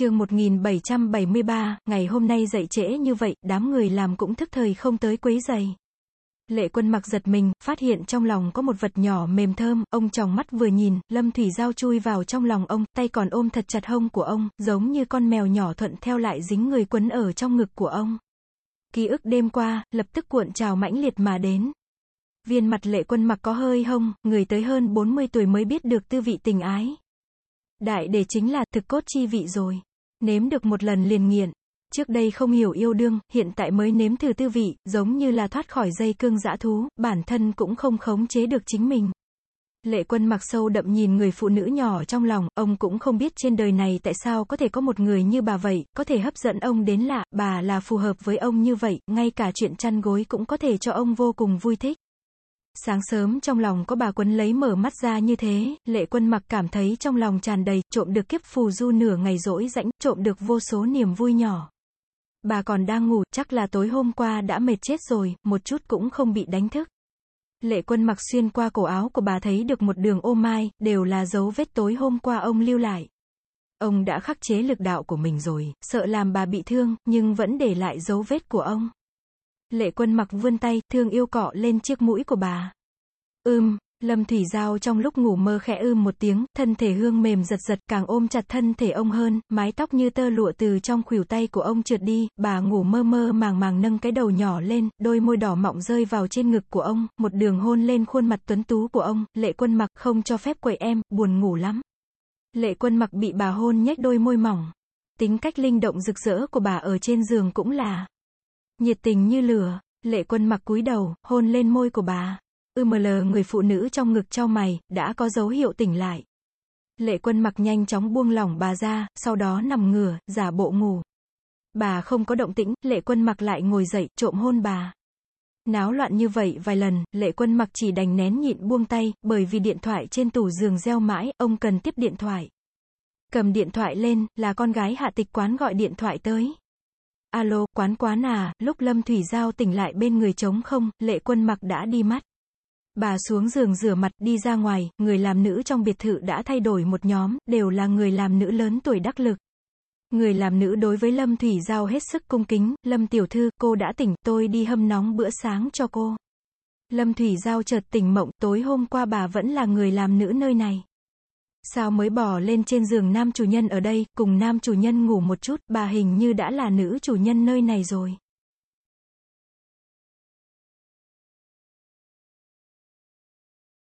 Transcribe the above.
chương 1773, ngày hôm nay dậy trễ như vậy, đám người làm cũng thức thời không tới quấy giày. Lệ quân mặc giật mình, phát hiện trong lòng có một vật nhỏ mềm thơm, ông tròng mắt vừa nhìn, lâm thủy giao chui vào trong lòng ông, tay còn ôm thật chặt hông của ông, giống như con mèo nhỏ thuận theo lại dính người quấn ở trong ngực của ông. Ký ức đêm qua, lập tức cuộn trào mãnh liệt mà đến. Viên mặt lệ quân mặc có hơi hông, người tới hơn 40 tuổi mới biết được tư vị tình ái. Đại đề chính là thực cốt chi vị rồi. Nếm được một lần liền nghiện. Trước đây không hiểu yêu đương, hiện tại mới nếm thử tư vị, giống như là thoát khỏi dây cương dã thú, bản thân cũng không khống chế được chính mình. Lệ quân mặc sâu đậm nhìn người phụ nữ nhỏ trong lòng, ông cũng không biết trên đời này tại sao có thể có một người như bà vậy, có thể hấp dẫn ông đến lạ, bà là phù hợp với ông như vậy, ngay cả chuyện chăn gối cũng có thể cho ông vô cùng vui thích. Sáng sớm trong lòng có bà quấn lấy mở mắt ra như thế, lệ quân mặc cảm thấy trong lòng tràn đầy, trộm được kiếp phù du nửa ngày rỗi rãnh, trộm được vô số niềm vui nhỏ. Bà còn đang ngủ, chắc là tối hôm qua đã mệt chết rồi, một chút cũng không bị đánh thức. Lệ quân mặc xuyên qua cổ áo của bà thấy được một đường ô mai, đều là dấu vết tối hôm qua ông lưu lại. Ông đã khắc chế lực đạo của mình rồi, sợ làm bà bị thương, nhưng vẫn để lại dấu vết của ông. Lệ quân mặc vươn tay, thương yêu cọ lên chiếc mũi của bà. Ưm, Lâm Thủy Giao trong lúc ngủ mơ khẽ ưm một tiếng, thân thể hương mềm giật giật càng ôm chặt thân thể ông hơn, mái tóc như tơ lụa từ trong khuỷu tay của ông trượt đi, bà ngủ mơ mơ màng màng nâng cái đầu nhỏ lên, đôi môi đỏ mọng rơi vào trên ngực của ông, một đường hôn lên khuôn mặt tuấn tú của ông, lệ quân mặc không cho phép quậy em, buồn ngủ lắm. Lệ quân mặc bị bà hôn nhếch đôi môi mỏng. Tính cách linh động rực rỡ của bà ở trên giường cũng là nhiệt tình như lửa, lệ quân mặc cúi đầu, hôn lên môi của bà. Ừ UML người phụ nữ trong ngực trao mày, đã có dấu hiệu tỉnh lại. Lệ quân mặc nhanh chóng buông lỏng bà ra, sau đó nằm ngửa, giả bộ ngủ. Bà không có động tĩnh, lệ quân mặc lại ngồi dậy, trộm hôn bà. Náo loạn như vậy vài lần, lệ quân mặc chỉ đành nén nhịn buông tay, bởi vì điện thoại trên tủ giường reo mãi, ông cần tiếp điện thoại. Cầm điện thoại lên, là con gái hạ tịch quán gọi điện thoại tới. Alo, quán quán à, lúc Lâm Thủy Giao tỉnh lại bên người trống không, lệ quân mặc đã đi mắt. Bà xuống giường rửa mặt, đi ra ngoài, người làm nữ trong biệt thự đã thay đổi một nhóm, đều là người làm nữ lớn tuổi đắc lực. Người làm nữ đối với Lâm Thủy Giao hết sức cung kính, Lâm Tiểu Thư, cô đã tỉnh, tôi đi hâm nóng bữa sáng cho cô. Lâm Thủy Giao chợt tỉnh mộng, tối hôm qua bà vẫn là người làm nữ nơi này. Sao mới bỏ lên trên giường nam chủ nhân ở đây, cùng nam chủ nhân ngủ một chút, bà hình như đã là nữ chủ nhân nơi này rồi.